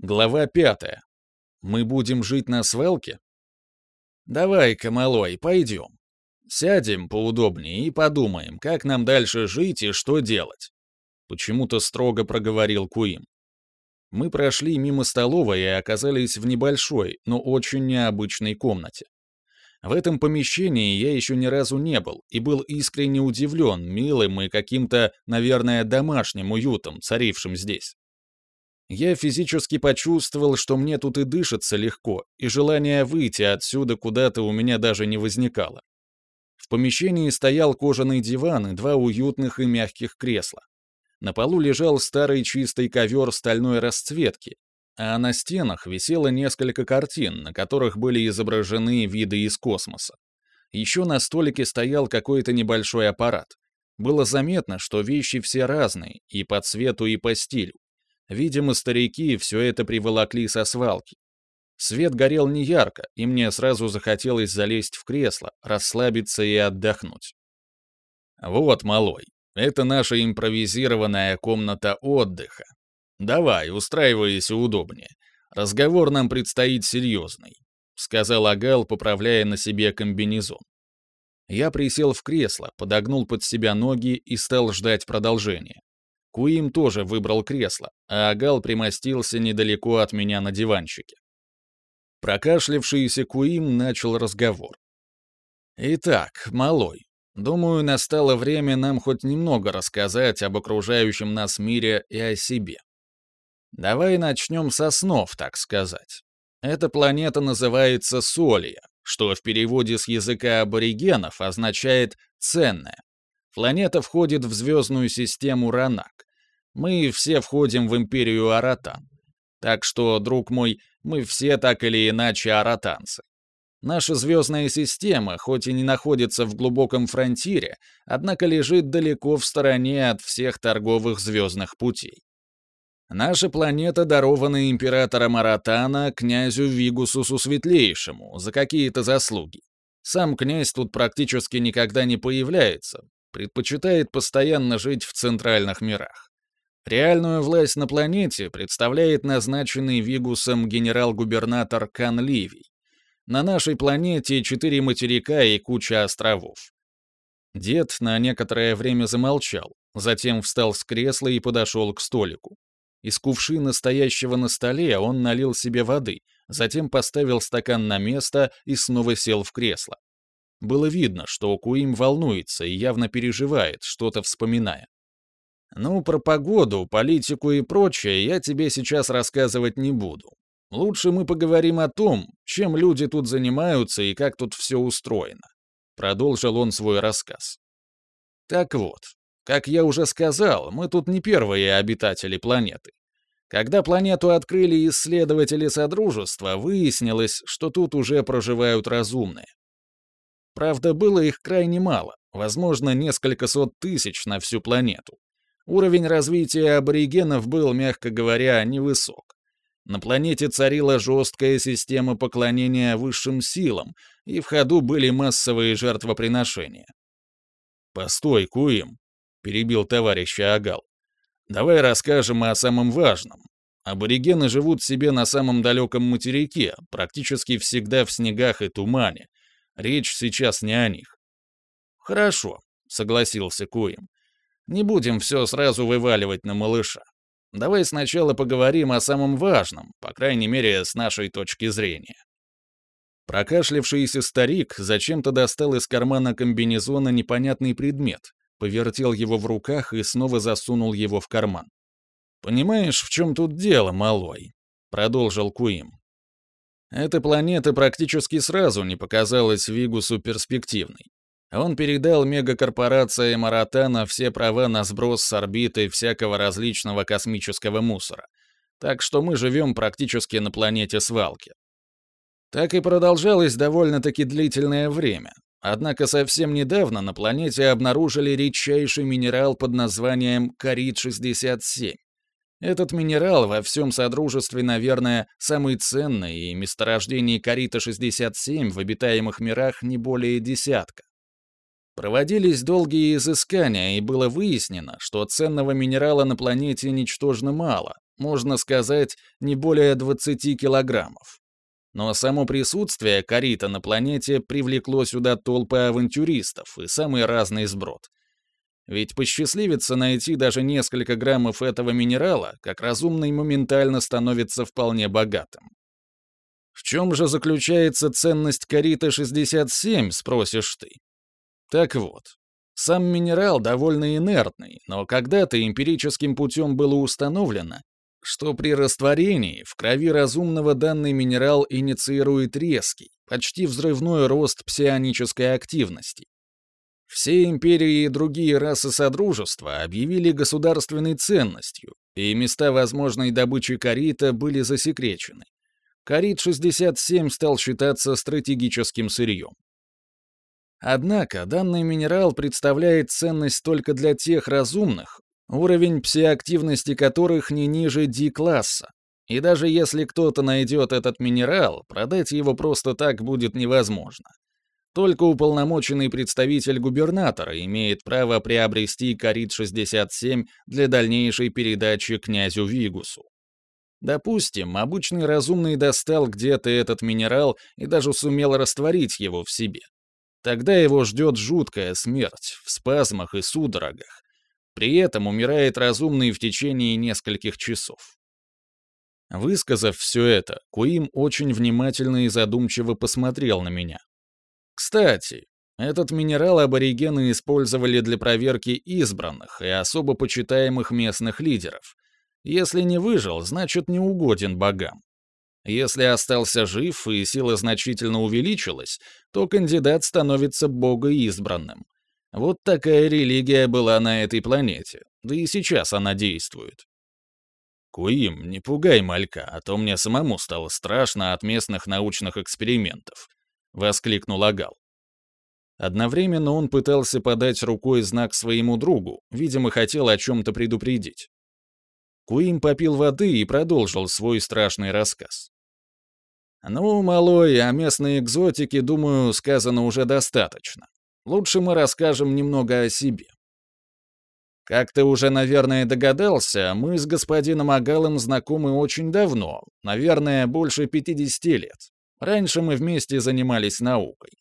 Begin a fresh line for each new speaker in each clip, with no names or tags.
Глава пятая. Мы будем жить на свалке? Давай-ка, малой, пойдем. Сядем поудобнее и подумаем, как нам дальше жить и что делать. Почему-то строго проговорил Куим. Мы прошли мимо столовой и оказались в небольшой, но очень необычной комнате. В этом помещении я еще ни разу не был и был искренне удивлен милым и каким-то, наверное, домашним уютом, царившим здесь. Я физически почувствовал, что мне тут и дышится легко, и желание выйти отсюда куда-то у меня даже не возникало. В помещении стоял кожаный диван и два уютных и мягких кресла. На полу лежал старый чистый ковер стальной расцветки, а на стенах висело несколько картин, на которых были изображены виды из космоса. Еще на столике стоял какой-то небольшой аппарат. Было заметно, что вещи все разные, и по цвету, и по стилю. Видимо, старики все это приволокли со свалки. Свет горел неярко, и мне сразу захотелось залезть в кресло, расслабиться и отдохнуть. «Вот, малой, это наша импровизированная комната отдыха. Давай, устраивайся удобнее. Разговор нам предстоит серьезный», — сказал Агал, поправляя на себе комбинезон. Я присел в кресло, подогнул под себя ноги и стал ждать продолжения. Куим тоже выбрал кресло, а Агал примостился недалеко от меня на диванчике. Прокашлявшийся Куим начал разговор. «Итак, малой, думаю, настало время нам хоть немного рассказать об окружающем нас мире и о себе. Давай начнем со снов, так сказать. Эта планета называется Солия, что в переводе с языка аборигенов означает «ценная». Планета входит в звездную систему Ранак. Мы все входим в империю Аратан. Так что, друг мой, мы все так или иначе аратанцы. Наша звездная система, хоть и не находится в глубоком фронтире, однако лежит далеко в стороне от всех торговых звездных путей. Наша планета дарована императором Аратана князю Вигусусу Светлейшему за какие-то заслуги. Сам князь тут практически никогда не появляется, предпочитает постоянно жить в центральных мирах. Реальную власть на планете представляет назначенный Вигусом генерал-губернатор Кан Ливий. На нашей планете четыре материка и куча островов. Дед на некоторое время замолчал, затем встал с кресла и подошел к столику. Из кувшина, стоящего на столе, он налил себе воды, затем поставил стакан на место и снова сел в кресло. Было видно, что Куим волнуется и явно переживает, что-то вспоминая. «Ну, про погоду, политику и прочее я тебе сейчас рассказывать не буду. Лучше мы поговорим о том, чем люди тут занимаются и как тут все устроено», — продолжил он свой рассказ. «Так вот, как я уже сказал, мы тут не первые обитатели планеты. Когда планету открыли исследователи Содружества, выяснилось, что тут уже проживают разумные. Правда, было их крайне мало, возможно, несколько сот тысяч на всю планету. Уровень развития аборигенов был, мягко говоря, невысок. На планете царила жесткая система поклонения высшим силам, и в ходу были массовые жертвоприношения. «Постой, Куим», — перебил товарища Агал. «Давай расскажем о самом важном. Аборигены живут себе на самом далеком материке, практически всегда в снегах и тумане, Речь сейчас не о них. Хорошо, согласился Куим. Не будем все сразу вываливать на малыша. Давай сначала поговорим о самом важном, по крайней мере, с нашей точки зрения. Прокашлявшийся старик зачем-то достал из кармана комбинезона непонятный предмет, повертел его в руках и снова засунул его в карман. «Понимаешь, в чем тут дело, малой?» — продолжил Куим. Эта планета практически сразу не показалась Вигусу перспективной. Он передал мегакорпорации Маратана все права на сброс с орбиты всякого различного космического мусора. Так что мы живем практически на планете свалки. Так и продолжалось довольно-таки длительное время. Однако совсем недавно на планете обнаружили редчайший минерал под названием Карит-67. Этот минерал во всем Содружестве, наверное, самый ценный, и месторождений Карита-67 в обитаемых мирах не более десятка. Проводились долгие изыскания, и было выяснено, что ценного минерала на планете ничтожно мало, можно сказать, не более 20 килограммов. Но само присутствие корита на планете привлекло сюда толпы авантюристов и самый разный сброд. Ведь посчастливится найти даже несколько граммов этого минерала, как разумный моментально становится вполне богатым. В чем же заключается ценность корита-67, спросишь ты? Так вот, сам минерал довольно инертный, но когда-то эмпирическим путем было установлено, что при растворении в крови разумного данный минерал инициирует резкий, почти взрывной рост псионической активности. Все империи и другие расы Содружества объявили государственной ценностью, и места возможной добычи корита были засекречены. Корит-67 стал считаться стратегическим сырьем. Однако данный минерал представляет ценность только для тех разумных, уровень псиактивности которых не ниже D-класса. И даже если кто-то найдет этот минерал, продать его просто так будет невозможно. Только уполномоченный представитель губернатора имеет право приобрести Корит-67 для дальнейшей передачи князю Вигусу. Допустим, обычный разумный достал где-то этот минерал и даже сумел растворить его в себе. Тогда его ждет жуткая смерть в спазмах и судорогах. При этом умирает разумный в течение нескольких часов. Высказав все это, Куим очень внимательно и задумчиво посмотрел на меня. Кстати, этот минерал аборигены использовали для проверки избранных и особо почитаемых местных лидеров. Если не выжил, значит не угоден богам. Если остался жив и сила значительно увеличилась, то кандидат становится богоизбранным. Вот такая религия была на этой планете, да и сейчас она действует. Куим, не пугай малька, а то мне самому стало страшно от местных научных экспериментов, воскликнул Агал. Одновременно он пытался подать рукой знак своему другу, видимо, хотел о чем-то предупредить. Куим попил воды и продолжил свой страшный рассказ. «Ну, малой, о местной экзотике, думаю, сказано уже достаточно. Лучше мы расскажем немного о себе. Как ты уже, наверное, догадался, мы с господином Агалом знакомы очень давно, наверное, больше 50 лет. Раньше мы вместе занимались наукой.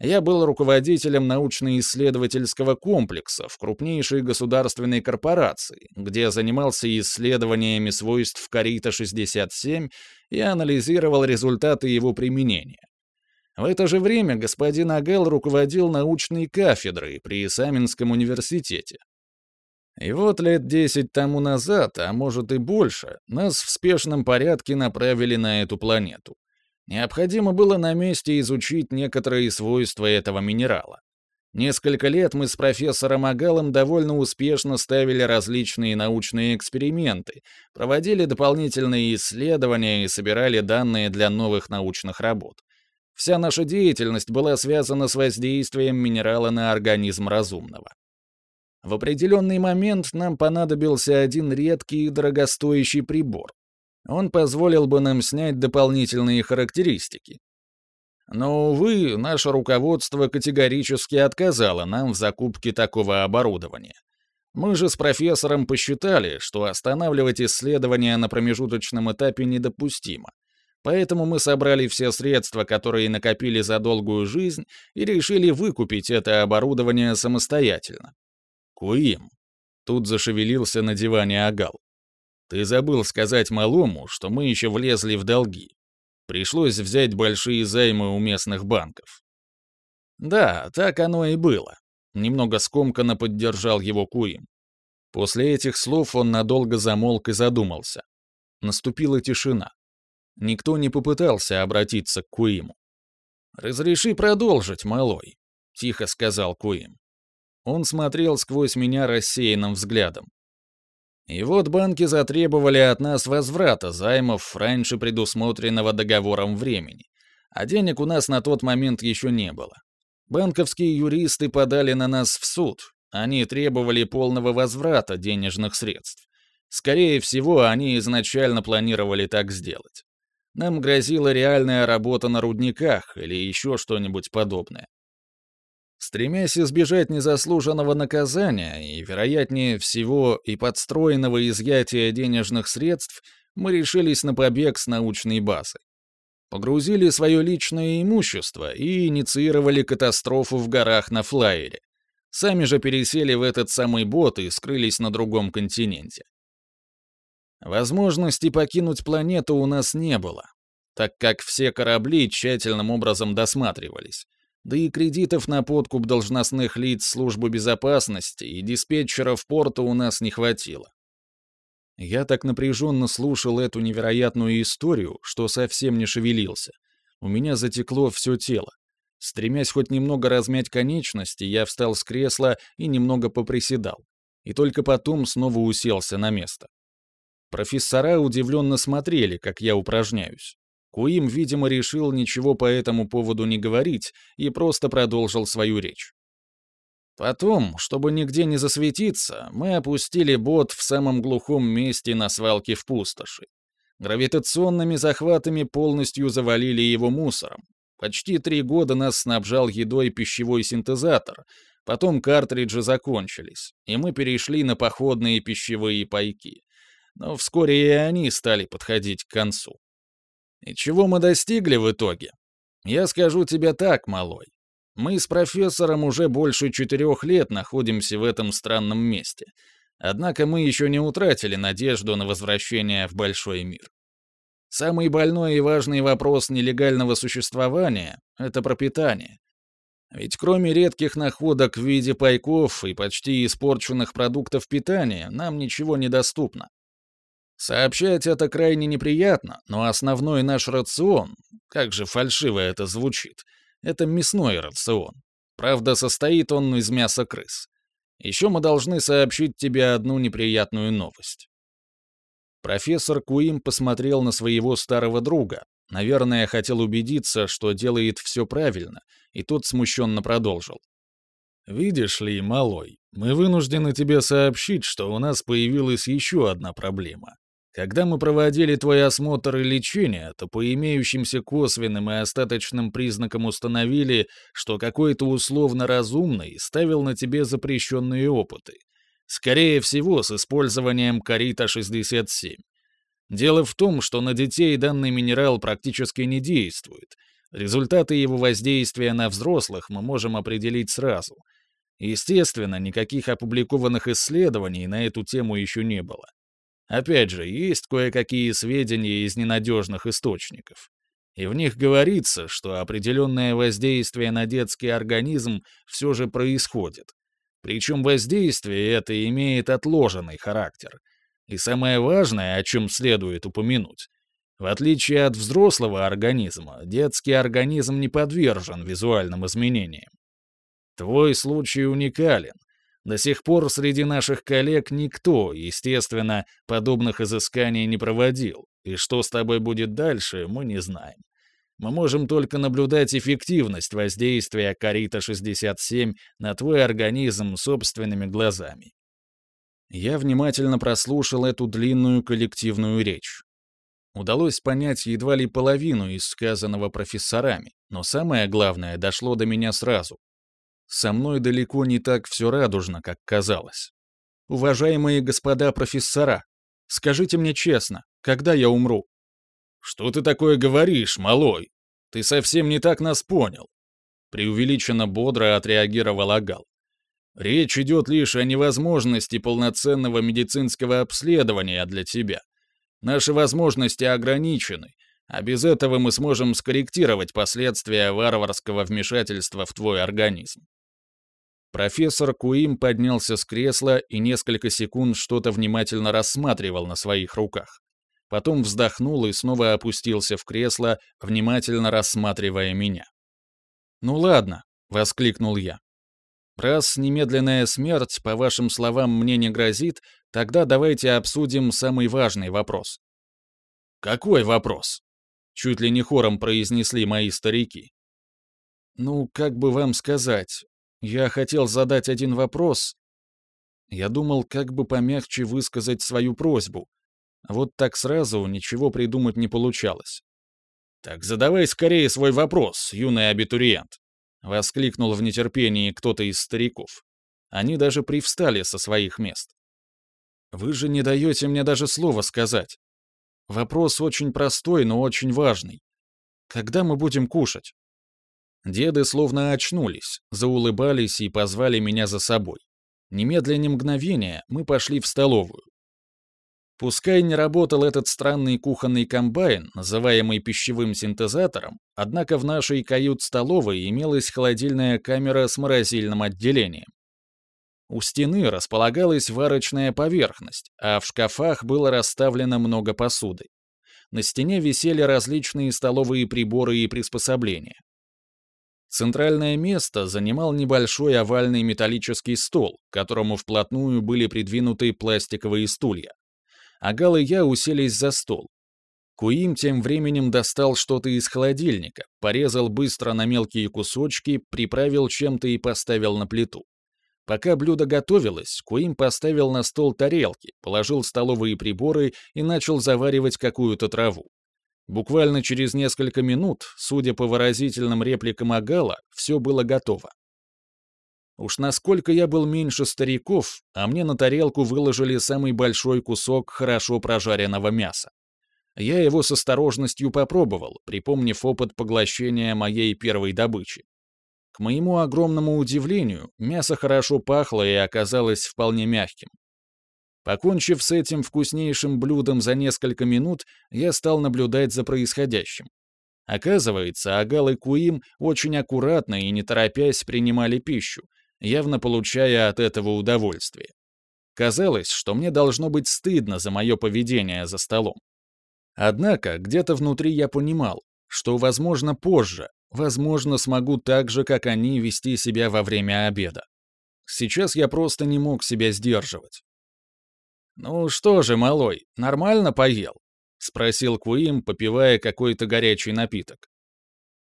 Я был руководителем научно-исследовательского комплекса в крупнейшей государственной корпорации, где занимался исследованиями свойств Карита-67 и анализировал результаты его применения. В это же время господин Агел руководил научной кафедрой при Исаминском университете. И вот лет десять тому назад, а может и больше, нас в спешном порядке направили на эту планету. Необходимо было на месте изучить некоторые свойства этого минерала. Несколько лет мы с профессором Агалом довольно успешно ставили различные научные эксперименты, проводили дополнительные исследования и собирали данные для новых научных работ. Вся наша деятельность была связана с воздействием минерала на организм разумного. В определенный момент нам понадобился один редкий и дорогостоящий прибор, он позволил бы нам снять дополнительные характеристики. Но, увы, наше руководство категорически отказало нам в закупке такого оборудования. Мы же с профессором посчитали, что останавливать исследования на промежуточном этапе недопустимо. Поэтому мы собрали все средства, которые накопили за долгую жизнь, и решили выкупить это оборудование самостоятельно. Куим. Тут зашевелился на диване Агал. Ты забыл сказать малому, что мы еще влезли в долги. Пришлось взять большие займы у местных банков. Да, так оно и было. Немного скомканно поддержал его Куим. После этих слов он надолго замолк и задумался. Наступила тишина. Никто не попытался обратиться к Куиму. «Разреши продолжить, малой», — тихо сказал Куим. Он смотрел сквозь меня рассеянным взглядом. И вот банки затребовали от нас возврата займов раньше предусмотренного договором времени, а денег у нас на тот момент еще не было. Банковские юристы подали на нас в суд, они требовали полного возврата денежных средств. Скорее всего, они изначально планировали так сделать. Нам грозила реальная работа на рудниках или еще что-нибудь подобное. Стремясь избежать незаслуженного наказания и, вероятнее всего, и подстроенного изъятия денежных средств, мы решились на побег с научной базы. Погрузили свое личное имущество и инициировали катастрофу в горах на флайере. Сами же пересели в этот самый бот и скрылись на другом континенте. Возможности покинуть планету у нас не было, так как все корабли тщательным образом досматривались, да и кредитов на подкуп должностных лиц службы безопасности и диспетчеров порта у нас не хватило. Я так напряженно слушал эту невероятную историю, что совсем не шевелился. У меня затекло все тело. Стремясь хоть немного размять конечности, я встал с кресла и немного поприседал. И только потом снова уселся на место. Профессора удивленно смотрели, как я упражняюсь. Куим, видимо, решил ничего по этому поводу не говорить и просто продолжил свою речь. Потом, чтобы нигде не засветиться, мы опустили бот в самом глухом месте на свалке в пустоши. Гравитационными захватами полностью завалили его мусором. Почти три года нас снабжал едой пищевой синтезатор, потом картриджи закончились, и мы перешли на походные пищевые пайки. Но вскоре и они стали подходить к концу. И чего мы достигли в итоге? Я скажу тебе так, малой. Мы с профессором уже больше четырех лет находимся в этом странном месте. Однако мы еще не утратили надежду на возвращение в большой мир. Самый больной и важный вопрос нелегального существования — это пропитание. Ведь кроме редких находок в виде пайков и почти испорченных продуктов питания, нам ничего не доступно. Сообщать это крайне неприятно, но основной наш рацион, как же фальшиво это звучит, это мясной рацион. Правда, состоит он из мяса крыс. Еще мы должны сообщить тебе одну неприятную новость. Профессор Куим посмотрел на своего старого друга. Наверное, хотел убедиться, что делает все правильно, и тот смущенно продолжил. «Видишь ли, малой, мы вынуждены тебе сообщить, что у нас появилась еще одна проблема. Когда мы проводили твой осмотр и лечение, то по имеющимся косвенным и остаточным признакам установили, что какой-то условно разумный ставил на тебе запрещенные опыты. Скорее всего, с использованием Карита-67. Дело в том, что на детей данный минерал практически не действует. Результаты его воздействия на взрослых мы можем определить сразу. Естественно, никаких опубликованных исследований на эту тему еще не было. Опять же, есть кое-какие сведения из ненадежных источников. И в них говорится, что определенное воздействие на детский организм все же происходит. Причем воздействие это имеет отложенный характер. И самое важное, о чем следует упомянуть, в отличие от взрослого организма, детский организм не подвержен визуальным изменениям. Твой случай уникален, до сих пор среди наших коллег никто, естественно, подобных изысканий не проводил, и что с тобой будет дальше, мы не знаем. Мы можем только наблюдать эффективность воздействия Карита-67 на твой организм собственными глазами. Я внимательно прослушал эту длинную коллективную речь. Удалось понять едва ли половину из сказанного профессорами, но самое главное дошло до меня сразу. Со мной далеко не так все радужно, как казалось. Уважаемые господа профессора, скажите мне честно, когда я умру? Что ты такое говоришь, малой? Ты совсем не так нас понял. Преувеличенно бодро отреагировал Агал. Речь идет лишь о невозможности полноценного медицинского обследования для тебя. Наши возможности ограничены, а без этого мы сможем скорректировать последствия варварского вмешательства в твой организм. Профессор Куим поднялся с кресла и несколько секунд что-то внимательно рассматривал на своих руках. Потом вздохнул и снова опустился в кресло, внимательно рассматривая меня. «Ну ладно», — воскликнул я. «Раз немедленная смерть, по вашим словам, мне не грозит, тогда давайте обсудим самый важный вопрос». «Какой вопрос?» — чуть ли не хором произнесли мои старики. «Ну, как бы вам сказать, я хотел задать один вопрос. Я думал, как бы помягче высказать свою просьбу. вот так сразу ничего придумать не получалось. «Так задавай скорее свой вопрос, юный абитуриент», воскликнул в нетерпении кто-то из стариков. Они даже привстали со своих мест. Вы же не даете мне даже слова сказать. Вопрос очень простой, но очень важный. Когда мы будем кушать? Деды словно очнулись, заулыбались и позвали меня за собой. Немедленно мгновения мы пошли в столовую. Пускай не работал этот странный кухонный комбайн, называемый пищевым синтезатором, однако в нашей кают-столовой имелась холодильная камера с морозильным отделением. У стены располагалась варочная поверхность, а в шкафах было расставлено много посуды. На стене висели различные столовые приборы и приспособления. Центральное место занимал небольшой овальный металлический стол, к которому вплотную были придвинуты пластиковые стулья. Агал и я уселись за стол. Куим тем временем достал что-то из холодильника, порезал быстро на мелкие кусочки, приправил чем-то и поставил на плиту. Пока блюдо готовилось, Куим поставил на стол тарелки, положил столовые приборы и начал заваривать какую-то траву. Буквально через несколько минут, судя по выразительным репликам Агала, все было готово. Уж насколько я был меньше стариков, а мне на тарелку выложили самый большой кусок хорошо прожаренного мяса. Я его с осторожностью попробовал, припомнив опыт поглощения моей первой добычи. К моему огромному удивлению, мясо хорошо пахло и оказалось вполне мягким. Покончив с этим вкуснейшим блюдом за несколько минут, я стал наблюдать за происходящим. Оказывается, Агал и Куим очень аккуратно и не торопясь принимали пищу, явно получая от этого удовольствие. Казалось, что мне должно быть стыдно за мое поведение за столом. Однако, где-то внутри я понимал, что, возможно, позже, возможно, смогу так же, как они, вести себя во время обеда. Сейчас я просто не мог себя сдерживать. «Ну что же, малой, нормально поел?» — спросил Куим, попивая какой-то горячий напиток.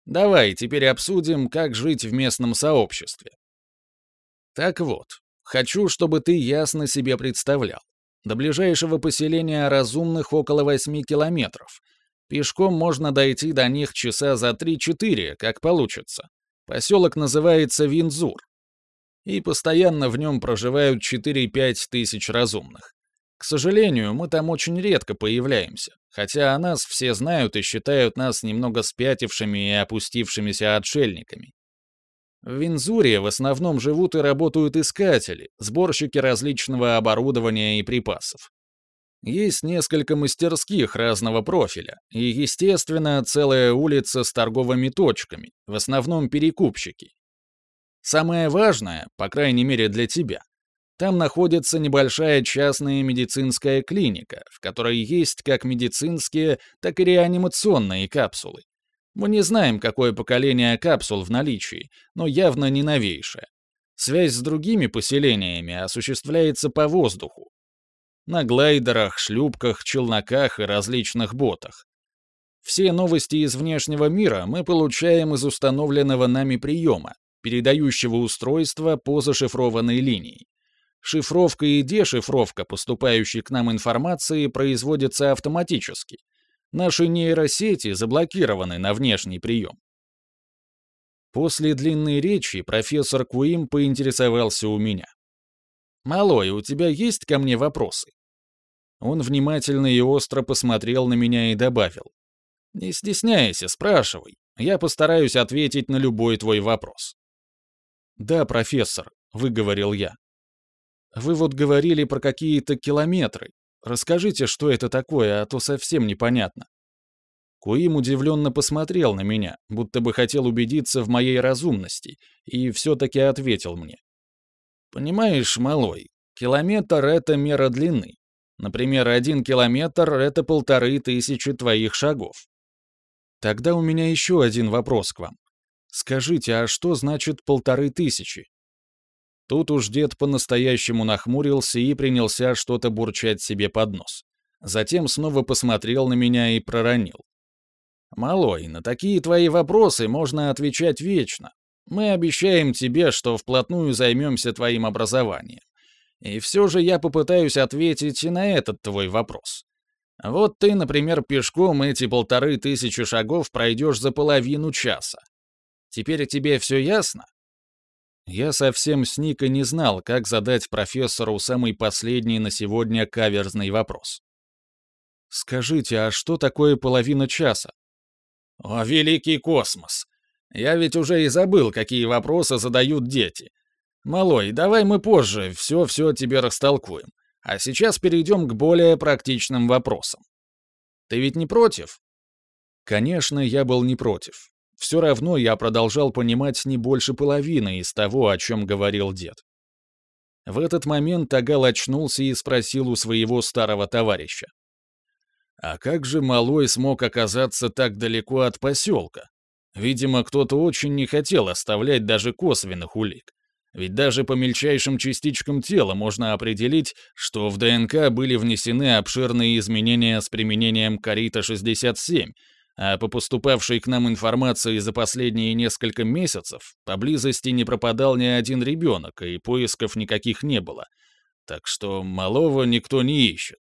«Давай теперь обсудим, как жить в местном сообществе. Так вот, хочу, чтобы ты ясно себе представлял. До ближайшего поселения разумных около 8 километров. Пешком можно дойти до них часа за 3-4, как получится. Поселок называется Винзур. И постоянно в нем проживают 4-5 тысяч разумных. К сожалению, мы там очень редко появляемся, хотя о нас все знают и считают нас немного спятившими и опустившимися отшельниками. В Винзуре в основном живут и работают искатели, сборщики различного оборудования и припасов. Есть несколько мастерских разного профиля, и, естественно, целая улица с торговыми точками, в основном перекупщики. Самое важное, по крайней мере для тебя, там находится небольшая частная медицинская клиника, в которой есть как медицинские, так и реанимационные капсулы. Мы не знаем, какое поколение капсул в наличии, но явно не новейшее. Связь с другими поселениями осуществляется по воздуху. На глайдерах, шлюпках, челноках и различных ботах. Все новости из внешнего мира мы получаем из установленного нами приема, передающего устройства по зашифрованной линии. Шифровка и дешифровка поступающей к нам информации производятся автоматически — Наши нейросети заблокированы на внешний прием. После длинной речи профессор Куим поинтересовался у меня. «Малой, у тебя есть ко мне вопросы?» Он внимательно и остро посмотрел на меня и добавил. «Не стесняйся, спрашивай. Я постараюсь ответить на любой твой вопрос». «Да, профессор», — выговорил я. «Вы вот говорили про какие-то километры. Расскажите, что это такое, а то совсем непонятно». Куим удивленно посмотрел на меня, будто бы хотел убедиться в моей разумности, и все-таки ответил мне. «Понимаешь, малой, километр — это мера длины. Например, один километр — это полторы тысячи твоих шагов. Тогда у меня еще один вопрос к вам. Скажите, а что значит полторы тысячи? Тут уж дед по-настоящему нахмурился и принялся что-то бурчать себе под нос. Затем снова посмотрел на меня и проронил. «Малой, на такие твои вопросы можно отвечать вечно. Мы обещаем тебе, что вплотную займемся твоим образованием. И все же я попытаюсь ответить и на этот твой вопрос. Вот ты, например, пешком эти полторы тысячи шагов пройдешь за половину часа. Теперь тебе все ясно?» Я совсем сник и не знал, как задать профессору самый последний на сегодня каверзный вопрос. «Скажите, а что такое половина часа?» «О, великий космос! Я ведь уже и забыл, какие вопросы задают дети. Малой, давай мы позже все-все тебе растолкуем. А сейчас перейдем к более практичным вопросам. Ты ведь не против?» Конечно, я был не против. Все равно я продолжал понимать не больше половины из того, о чем говорил дед. В этот момент Тагал очнулся и спросил у своего старого товарища. А как же Малой смог оказаться так далеко от поселка? Видимо, кто-то очень не хотел оставлять даже косвенных улик. Ведь даже по мельчайшим частичкам тела можно определить, что в ДНК были внесены обширные изменения с применением Карита-67, а по поступавшей к нам информации за последние несколько месяцев поблизости не пропадал ни один ребенок, и поисков никаких не было. Так что малого никто не ищет.